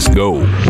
Let's go.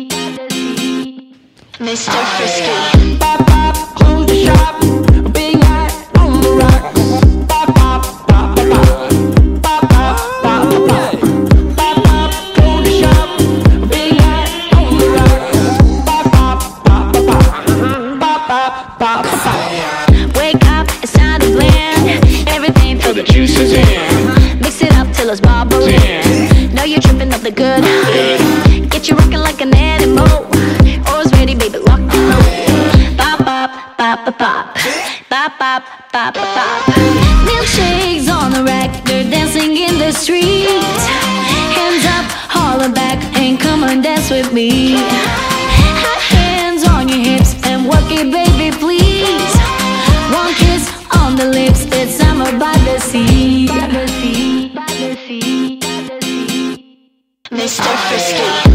Mr. Frisky. Close the shop. Big on the close the shop. Big on the. Wake up, it's. Everything the juice is in. Mix it up till it's bubbling. Know you're tripping up the good. Get you rocking like an animal. Pop, pop, pop, pop. Milkshakes on the rack, they're dancing in the street. Hands up, holler back, and come and dance with me. Hands on your hips and work it, baby, please. One kiss on the lips, it's summer by the sea. By the sea, by the sea, by the sea. Mr. Frisky.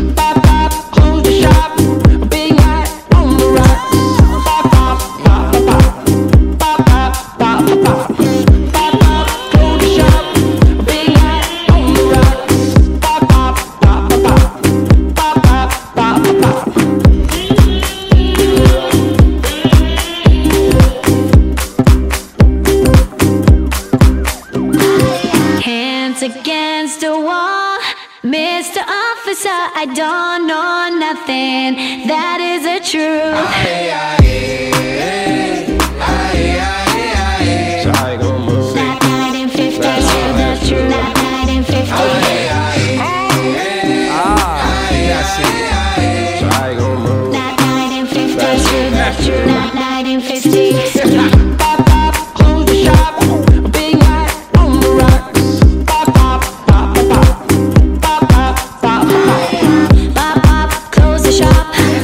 Mr. Officer, I don't know nothing. That is the truth. Pop,